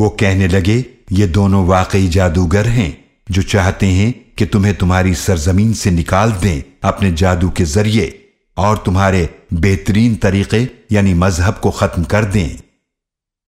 وہ کہنے لگے، یہ دونوں واقعی جادوگر ہیں جو چاہتے ہیں کہ تمہیں تمہاری سرزمین سے نکال دیں اپنے جادو کے ذریعے اور تمہارے بہترین طریقے یعنی مذہب کو ختم کر دیں.